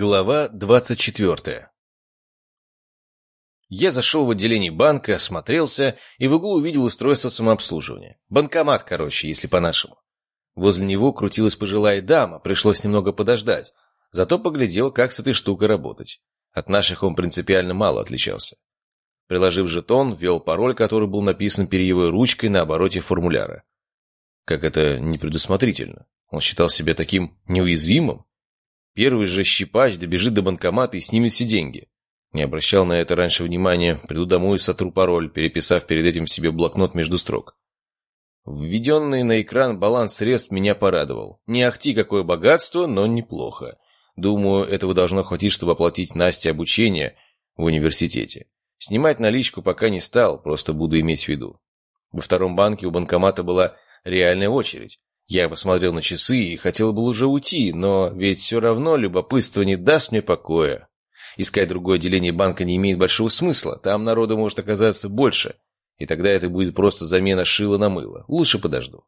Глава двадцать четвертая Я зашел в отделение банка, осмотрелся и в углу увидел устройство самообслуживания. Банкомат, короче, если по-нашему. Возле него крутилась пожилая дама, пришлось немного подождать. Зато поглядел, как с этой штукой работать. От наших он принципиально мало отличался. Приложив жетон, ввел пароль, который был написан перьевой ручкой на обороте формуляра. Как это непредусмотрительно. Он считал себя таким неуязвимым. Первый же щипач добежит до банкомата и снимет все деньги. Не обращал на это раньше внимания, приду домой и сотру пароль, переписав перед этим себе блокнот между строк. Введенный на экран баланс средств меня порадовал. Не ахти какое богатство, но неплохо. Думаю, этого должно хватить, чтобы оплатить Насте обучение в университете. Снимать наличку пока не стал, просто буду иметь в виду. Во втором банке у банкомата была реальная очередь. Я посмотрел на часы и хотел был уже уйти, но ведь все равно любопытство не даст мне покоя. Искать другое отделение банка не имеет большого смысла, там народу может оказаться больше, и тогда это будет просто замена шила на мыло. Лучше подожду.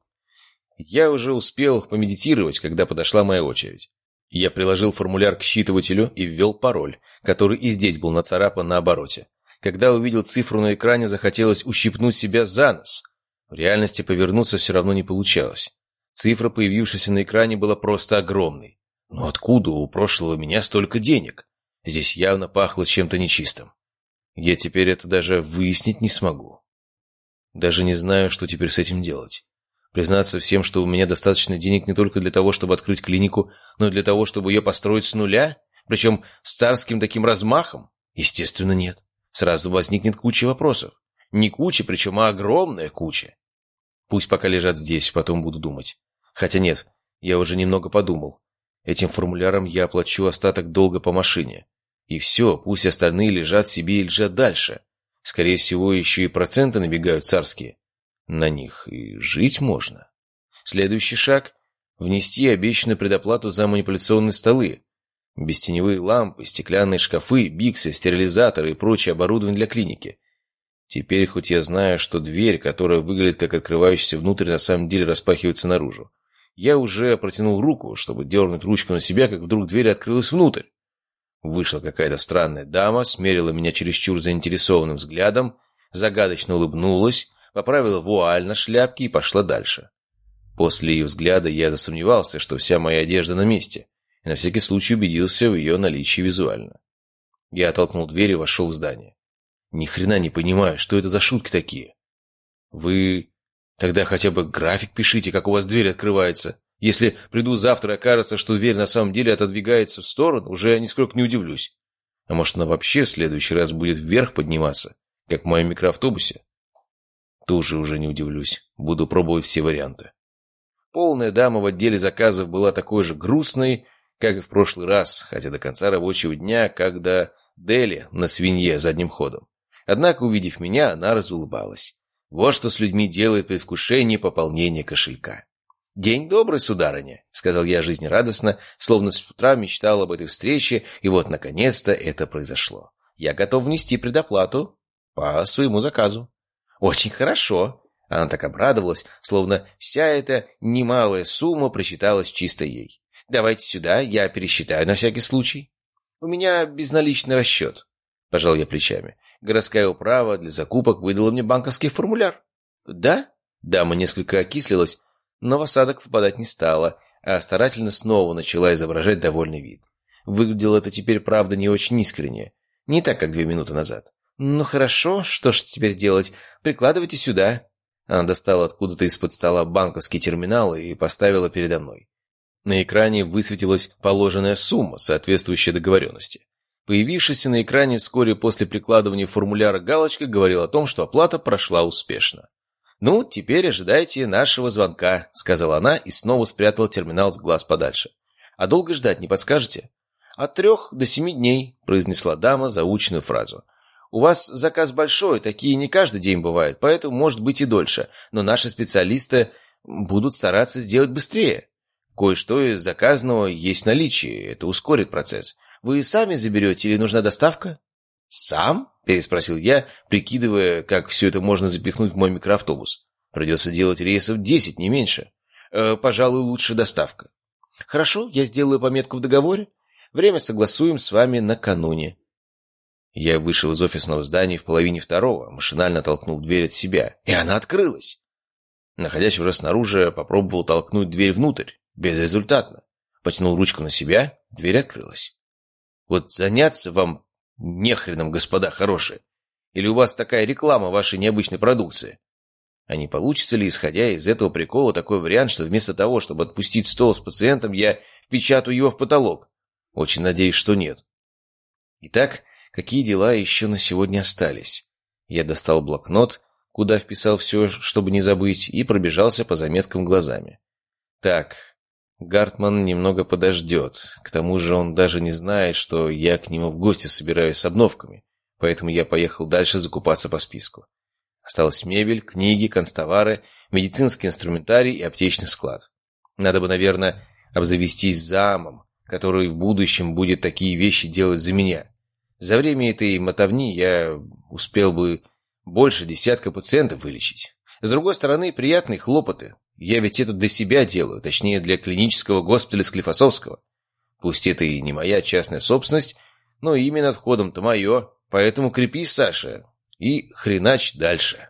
Я уже успел помедитировать, когда подошла моя очередь. Я приложил формуляр к считывателю и ввел пароль, который и здесь был нацарапан на обороте. Когда увидел цифру на экране, захотелось ущипнуть себя за нос. В реальности повернуться все равно не получалось. Цифра, появившаяся на экране, была просто огромной. Но откуда у прошлого меня столько денег? Здесь явно пахло чем-то нечистым. Я теперь это даже выяснить не смогу. Даже не знаю, что теперь с этим делать. Признаться всем, что у меня достаточно денег не только для того, чтобы открыть клинику, но и для того, чтобы ее построить с нуля, причем с царским таким размахом? Естественно, нет. Сразу возникнет куча вопросов. Не куча, причем а огромная куча. Пусть пока лежат здесь, потом буду думать. Хотя нет, я уже немного подумал. Этим формуляром я оплачу остаток долга по машине. И все, пусть остальные лежат себе и лежат дальше. Скорее всего, еще и проценты набегают царские. На них и жить можно. Следующий шаг — внести обещанную предоплату за манипуляционные столы. Бестеневые лампы, стеклянные шкафы, биксы, стерилизаторы и прочее оборудование для клиники. Теперь хоть я знаю, что дверь, которая выглядит как открывающаяся внутрь, на самом деле распахивается наружу. Я уже протянул руку, чтобы дернуть ручку на себя, как вдруг дверь открылась внутрь. Вышла какая-то странная дама, смерила меня чересчур заинтересованным взглядом, загадочно улыбнулась, поправила вуаль на шляпке и пошла дальше. После ее взгляда я засомневался, что вся моя одежда на месте, и на всякий случай убедился в ее наличии визуально. Я оттолкнул дверь и вошел в здание. Ни хрена не понимаю, что это за шутки такие. Вы тогда хотя бы график пишите, как у вас дверь открывается. Если приду завтра окажется, что дверь на самом деле отодвигается в сторону, уже нисколько не удивлюсь. А может, она вообще в следующий раз будет вверх подниматься, как в моем микроавтобусе? Тоже уже не удивлюсь. Буду пробовать все варианты. Полная дама в отделе заказов была такой же грустной, как и в прошлый раз, хотя до конца рабочего дня, когда Дели на свинье задним ходом. Однако, увидев меня, она разулыбалась. Вот что с людьми делает предвкушение пополнения кошелька. «День добрый, сударыня», — сказал я жизнерадостно, словно с утра мечтал об этой встрече, и вот, наконец-то, это произошло. «Я готов внести предоплату по своему заказу». «Очень хорошо». Она так обрадовалась, словно вся эта немалая сумма прочиталась чисто ей. «Давайте сюда, я пересчитаю на всякий случай». «У меня безналичный расчет», — пожал я плечами. Городская управа для закупок выдала мне банковский формуляр. Да? Дама несколько окислилась, но в осадок впадать не стала, а старательно снова начала изображать довольный вид. Выглядело это теперь, правда, не очень искренне. Не так, как две минуты назад. «Ну хорошо, что ж теперь делать? Прикладывайте сюда». Она достала откуда-то из-под стола банковский терминал и поставила передо мной. На экране высветилась положенная сумма, соответствующая договоренности. Появившаяся на экране вскоре после прикладывания формуляра галочка говорила о том, что оплата прошла успешно. «Ну, теперь ожидайте нашего звонка», — сказала она и снова спрятала терминал с глаз подальше. «А долго ждать не подскажете?» «От трех до семи дней», — произнесла дама заученную фразу. «У вас заказ большой, такие не каждый день бывают, поэтому может быть и дольше, но наши специалисты будут стараться сделать быстрее. Кое-что из заказанного есть в наличии, это ускорит процесс. Вы сами заберете или нужна доставка?» «Сам?» — переспросил я, прикидывая, как все это можно запихнуть в мой микроавтобус. «Придется делать рейсов десять, не меньше. Э, пожалуй, лучше доставка». «Хорошо, я сделаю пометку в договоре. Время согласуем с вами накануне». Я вышел из офисного здания в половине второго, машинально толкнул дверь от себя, и она открылась. Находясь уже снаружи, попробовал толкнуть дверь внутрь. Безрезультатно. Потянул ручку на себя, дверь открылась. Вот заняться вам нехреном, господа хорошие. Или у вас такая реклама вашей необычной продукции? А не получится ли, исходя из этого прикола, такой вариант, что вместо того, чтобы отпустить стол с пациентом, я впечатаю его в потолок? Очень надеюсь, что нет. Итак, какие дела еще на сегодня остались? Я достал блокнот, куда вписал все, чтобы не забыть, и пробежался по заметкам глазами. Так, Гартман немного подождет. К тому же он даже не знает, что я к нему в гости собираюсь с обновками. Поэтому я поехал дальше закупаться по списку. Осталась мебель, книги, констовары, медицинский инструментарий и аптечный склад. Надо бы, наверное, обзавестись замом, который в будущем будет такие вещи делать за меня. За время этой мотовни я успел бы больше десятка пациентов вылечить. С другой стороны, приятные хлопоты. Я ведь это для себя делаю, точнее, для клинического госпиталя Склифосовского. Пусть это и не моя частная собственность, но именно входом-то мое, поэтому крепись, Саша, и хренач дальше.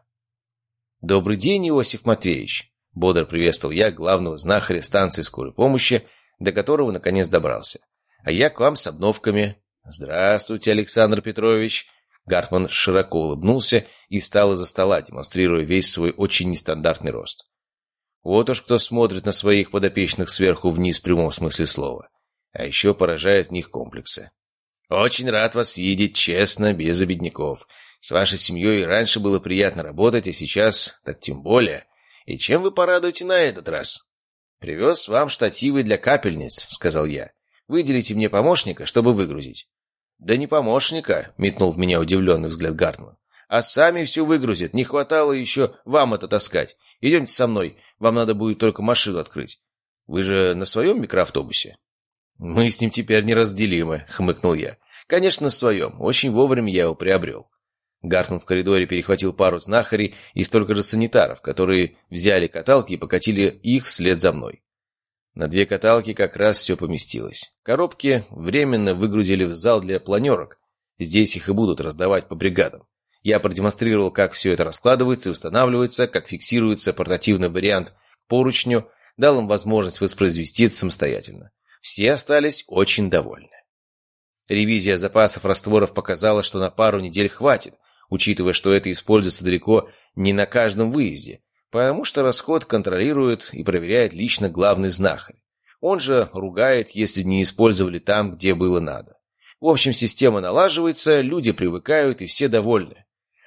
«Добрый день, Иосиф Матвеевич!» Бодро приветствовал я главного знахаря станции скорой помощи, до которого наконец добрался. «А я к вам с обновками». «Здравствуйте, Александр Петрович!» Гартман широко улыбнулся и встал из-за стола, демонстрируя весь свой очень нестандартный рост. Вот уж кто смотрит на своих подопечных сверху вниз в прямом смысле слова. А еще поражает в них комплексы. «Очень рад вас видеть, честно, без обедняков. С вашей семьей раньше было приятно работать, а сейчас так тем более. И чем вы порадуете на этот раз?» «Привез вам штативы для капельниц», — сказал я. «Выделите мне помощника, чтобы выгрузить». «Да не помощника», — метнул в меня удивленный взгляд Гартман. «А сами все выгрузят. Не хватало еще вам это таскать. Идемте со мной. Вам надо будет только машину открыть. Вы же на своем микроавтобусе?» «Мы с ним теперь неразделимы», — хмыкнул я. «Конечно, на своем. Очень вовремя я его приобрел». Гартман в коридоре перехватил пару знахарей и столько же санитаров, которые взяли каталки и покатили их вслед за мной. На две каталки как раз все поместилось. Коробки временно выгрузили в зал для планерок. Здесь их и будут раздавать по бригадам. Я продемонстрировал, как все это раскладывается и устанавливается, как фиксируется портативный вариант к поручню, дал им возможность воспроизвести это самостоятельно. Все остались очень довольны. Ревизия запасов растворов показала, что на пару недель хватит, учитывая, что это используется далеко не на каждом выезде, потому что расход контролирует и проверяет лично главный знахарь. Он же ругает, если не использовали там, где было надо. В общем, система налаживается, люди привыкают и все довольны.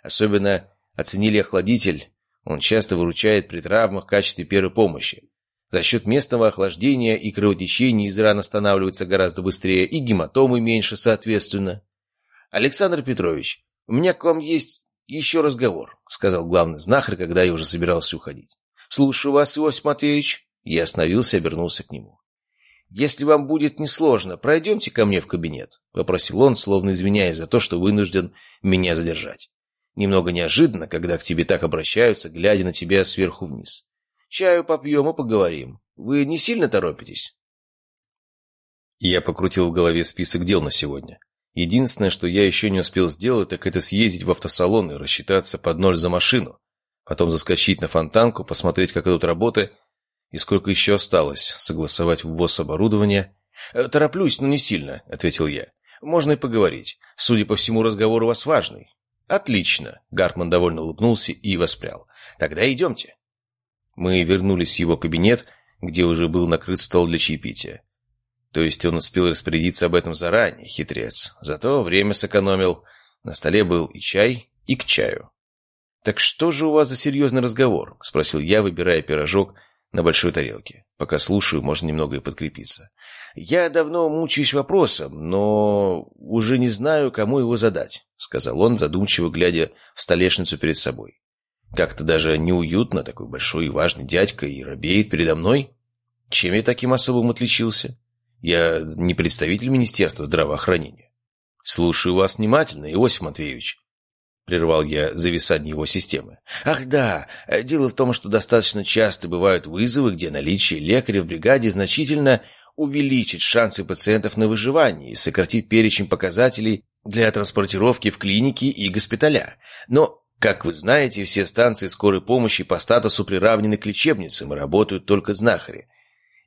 Особенно оценили охладитель, он часто выручает при травмах в качестве первой помощи. За счет местного охлаждения и кровотечения из ран останавливается гораздо быстрее, и гематомы меньше, соответственно. Александр Петрович, у меня к вам есть «Еще разговор», — сказал главный знахарь, когда я уже собирался уходить. «Слушаю вас, Иосиф Матвеевич». Я остановился и обернулся к нему. «Если вам будет несложно, пройдемте ко мне в кабинет», — попросил он, словно извиняясь за то, что вынужден меня задержать. Немного неожиданно, когда к тебе так обращаются, глядя на тебя сверху вниз. «Чаю попьем и поговорим. Вы не сильно торопитесь?» Я покрутил в голове список дел на сегодня. Единственное, что я еще не успел сделать, так это съездить в автосалон и рассчитаться под ноль за машину. Потом заскочить на фонтанку, посмотреть, как идут работы и сколько еще осталось, согласовать ввоз оборудования. «Э, «Тороплюсь, но не сильно», — ответил я. «Можно и поговорить. Судя по всему, разговор у вас важный». «Отлично», — Гартман довольно улыбнулся и воспрял. «Тогда идемте». Мы вернулись в его кабинет, где уже был накрыт стол для чаепития. То есть он успел распорядиться об этом заранее, хитрец. Зато время сэкономил. На столе был и чай, и к чаю. «Так что же у вас за серьезный разговор?» — спросил я, выбирая пирожок на большой тарелке. Пока слушаю, можно немного и подкрепиться. «Я давно мучаюсь вопросом, но уже не знаю, кому его задать», — сказал он, задумчиво глядя в столешницу перед собой. «Как-то даже неуютно, такой большой и важный дядька и робеет передо мной. Чем я таким особым отличился?» Я не представитель Министерства здравоохранения. Слушаю вас внимательно, Иосиф Матвеевич. Прервал я зависание его системы. Ах да, дело в том, что достаточно часто бывают вызовы, где наличие лекаря в бригаде значительно увеличить шансы пациентов на выживание и сократить перечень показателей для транспортировки в клиники и госпиталя. Но, как вы знаете, все станции скорой помощи по статусу приравнены к лечебницам и работают только знахари.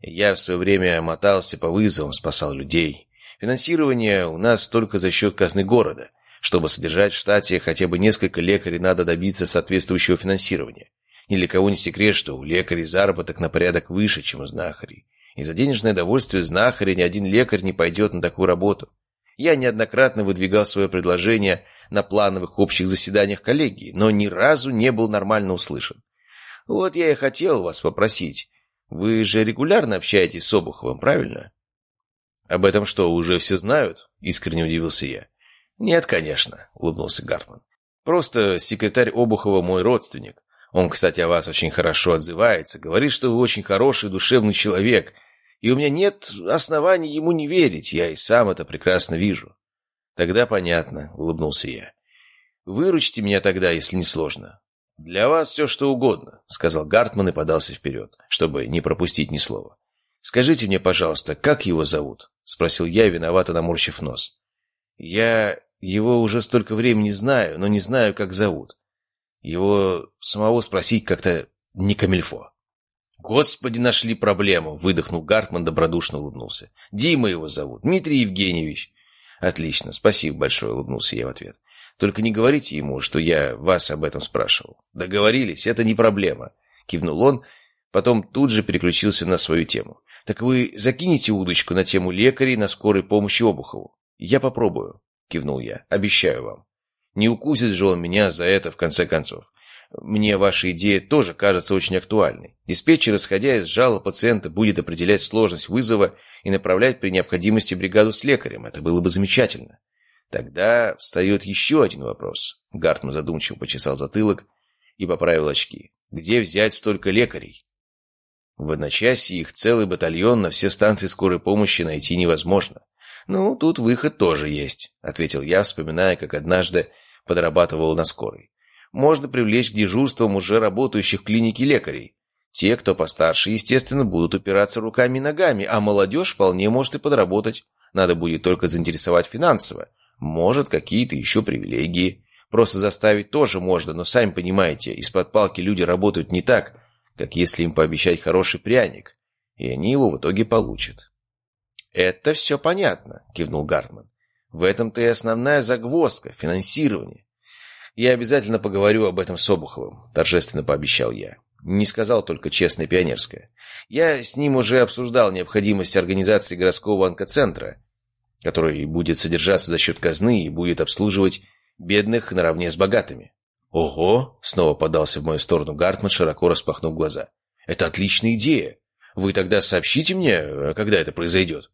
Я в свое время мотался по вызовам, спасал людей. Финансирование у нас только за счет казны города. Чтобы содержать в штате хотя бы несколько лекарей, надо добиться соответствующего финансирования. Ни для кого не секрет, что у лекарей заработок на порядок выше, чем у знахарей. И за денежное довольствие знахаря ни один лекарь не пойдет на такую работу. Я неоднократно выдвигал свое предложение на плановых общих заседаниях коллегии, но ни разу не был нормально услышан. Вот я и хотел вас попросить. Вы же регулярно общаетесь с Обуховым, правильно? Об этом что, уже все знают? Искренне удивился я. Нет, конечно, улыбнулся Гартман. Просто секретарь Обухова мой родственник. Он, кстати, о вас очень хорошо отзывается, говорит, что вы очень хороший, душевный человек — и у меня нет оснований ему не верить, я и сам это прекрасно вижу. Тогда понятно, улыбнулся я. Выручите меня тогда, если не сложно. Для вас все что угодно, сказал Гартман и подался вперед, чтобы не пропустить ни слова. Скажите мне, пожалуйста, как его зовут? Спросил я, виновато наморщив нос. Я его уже столько времени знаю, но не знаю, как зовут. Его самого спросить как-то не камильфо. «Господи, нашли проблему!» — выдохнул Гартман, добродушно улыбнулся. «Дима его зовут, Дмитрий Евгеньевич». «Отлично, спасибо большое», — улыбнулся я в ответ. «Только не говорите ему, что я вас об этом спрашивал». «Договорились, это не проблема», — кивнул он, потом тут же переключился на свою тему. «Так вы закинете удочку на тему лекарей на скорой помощи Обухову?» «Я попробую», — кивнул я, — «обещаю вам. Не укусит же он меня за это в конце концов. Мне ваша идея тоже кажется очень актуальной. Диспетчер, исходя из жалоб пациента, будет определять сложность вызова и направлять при необходимости бригаду с лекарем. Это было бы замечательно. Тогда встает еще один вопрос. Гартман задумчиво почесал затылок и поправил очки. Где взять столько лекарей? В одночасье их целый батальон на все станции скорой помощи найти невозможно. «Ну, тут выход тоже есть», — ответил я, вспоминая, как однажды подрабатывал на скорой можно привлечь к дежурствам уже работающих в клинике лекарей. Те, кто постарше, естественно, будут упираться руками и ногами, а молодежь вполне может и подработать. Надо будет только заинтересовать финансово. Может, какие-то еще привилегии. Просто заставить тоже можно, но сами понимаете, из-под палки люди работают не так, как если им пообещать хороший пряник. И они его в итоге получат. «Это все понятно», — кивнул Гартман. «В этом-то и основная загвоздка — финансирование. «Я обязательно поговорю об этом с Обуховым», — торжественно пообещал я. Не сказал только честно и пионерское. Я с ним уже обсуждал необходимость организации городского онкоцентра, который будет содержаться за счет казны и будет обслуживать бедных наравне с богатыми. «Ого!» — снова подался в мою сторону Гартман, широко распахнув глаза. «Это отличная идея! Вы тогда сообщите мне, когда это произойдет?»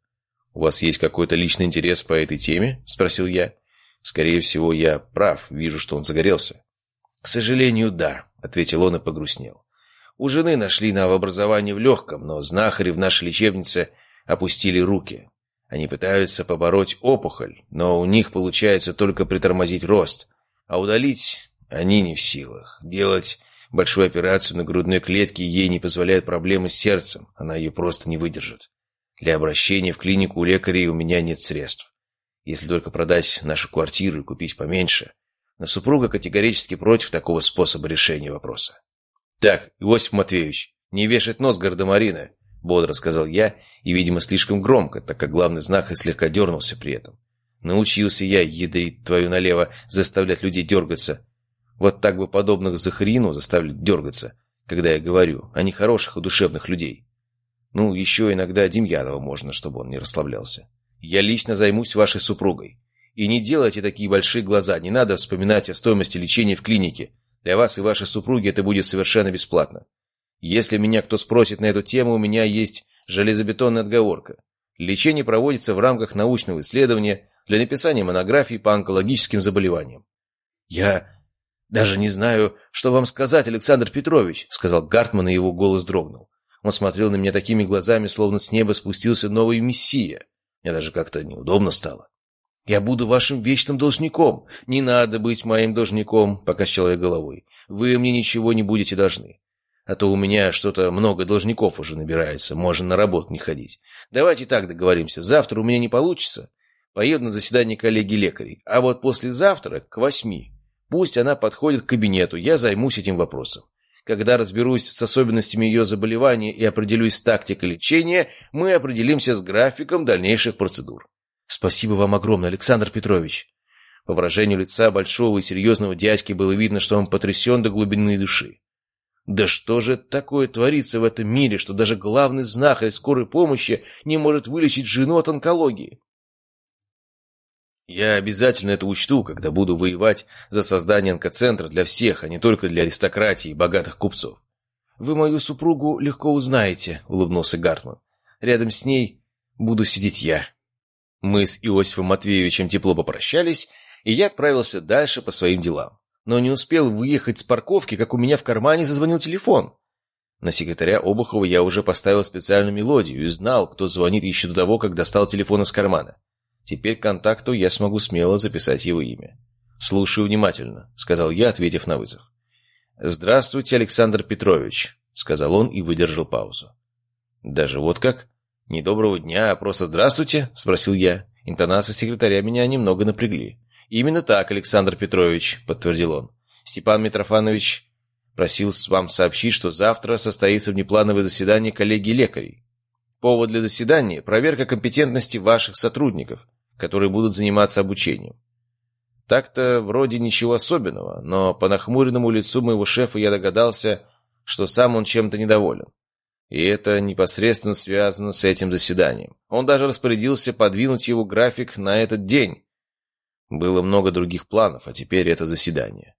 «У вас есть какой-то личный интерес по этой теме?» — спросил я. Скорее всего, я прав, вижу, что он загорелся. «К сожалению, да», — ответил он и погрустнел. «У жены нашли новообразование в легком, но знахари в нашей лечебнице опустили руки. Они пытаются побороть опухоль, но у них получается только притормозить рост, а удалить они не в силах. Делать большую операцию на грудной клетке ей не позволяют проблемы с сердцем, она ее просто не выдержит. Для обращения в клинику у лекарей у меня нет средств если только продать нашу квартиру и купить поменьше. Но супруга категорически против такого способа решения вопроса. «Так, Иосиф Матвеевич, не вешать нос гардемарины», — бодро сказал я, и, видимо, слишком громко, так как главный знахарь слегка дернулся при этом. Научился я, ядрить твою налево, заставлять людей дергаться. Вот так бы подобных Захарину заставлять дергаться, когда я говорю, а не хороших и душевных людей. Ну, еще иногда Демьянова можно, чтобы он не расслаблялся. Я лично займусь вашей супругой. И не делайте такие большие глаза, не надо вспоминать о стоимости лечения в клинике. Для вас и вашей супруги это будет совершенно бесплатно. Если меня кто спросит на эту тему, у меня есть железобетонная отговорка. Лечение проводится в рамках научного исследования для написания монографий по онкологическим заболеваниям. «Я даже не знаю, что вам сказать, Александр Петрович», — сказал Гартман, и его голос дрогнул. Он смотрел на меня такими глазами, словно с неба спустился новый мессия. Мне даже как-то неудобно стало. «Я буду вашим вечным должником. Не надо быть моим должником», — покачал я головой. «Вы мне ничего не будете должны. А то у меня что-то много должников уже набирается, можно на работу не ходить. Давайте так договоримся. Завтра у меня не получится. Поеду на заседание коллеги-лекарей. А вот послезавтра, к восьми, пусть она подходит к кабинету, я займусь этим вопросом. Когда разберусь с особенностями ее заболевания и определюсь с тактикой лечения, мы определимся с графиком дальнейших процедур. Спасибо вам огромное, Александр Петрович. По выражению лица большого и серьезного дядьки было видно, что он потрясен до глубины души. Да что же такое творится в этом мире, что даже главный знахарь скорой помощи не может вылечить жену от онкологии? Я обязательно это учту, когда буду воевать за создание онкоцентра для всех, а не только для аристократии и богатых купцов. «Вы мою супругу легко узнаете», — улыбнулся Гартман. «Рядом с ней буду сидеть я». Мы с Иосифом Матвеевичем тепло попрощались, и я отправился дальше по своим делам но не успел выехать с парковки, как у меня в кармане зазвонил телефон. На секретаря Обухова я уже поставил специальную мелодию и знал, кто звонит еще до того, как достал телефон из кармана. Теперь контакту я смогу смело записать его имя. «Слушаю внимательно», — сказал я, ответив на вызов. «Здравствуйте, Александр Петрович», — сказал он и выдержал паузу. «Даже вот как? Не доброго дня, а просто здравствуйте?» — спросил я. Интонации секретаря меня немного напрягли. «Именно так, Александр Петрович», — подтвердил он. «Степан Митрофанович просил вам сообщить, что завтра состоится внеплановое заседание коллегии лекарей. Повод для заседания – проверка компетентности ваших сотрудников, которые будут заниматься обучением. Так-то вроде ничего особенного, но по нахмуренному лицу моего шефа я догадался, что сам он чем-то недоволен. И это непосредственно связано с этим заседанием. Он даже распорядился подвинуть его график на этот день, было много других планов, а теперь это заседание.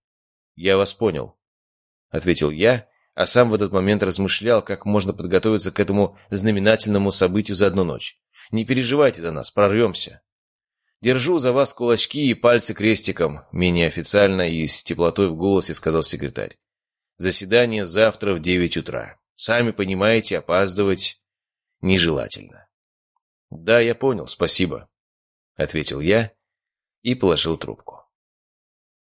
«Я вас понял», — ответил я, а сам в этот момент размышлял, как можно подготовиться к этому знаменательному событию за одну ночь. «Не переживайте за нас, прорвемся». «Держу за вас кулачки и пальцы крестиком», — менее официально и с теплотой в голосе сказал секретарь. «Заседание завтра в девять утра. Сами понимаете, опаздывать нежелательно». «Да, я понял, спасибо», — ответил я и положил трубку.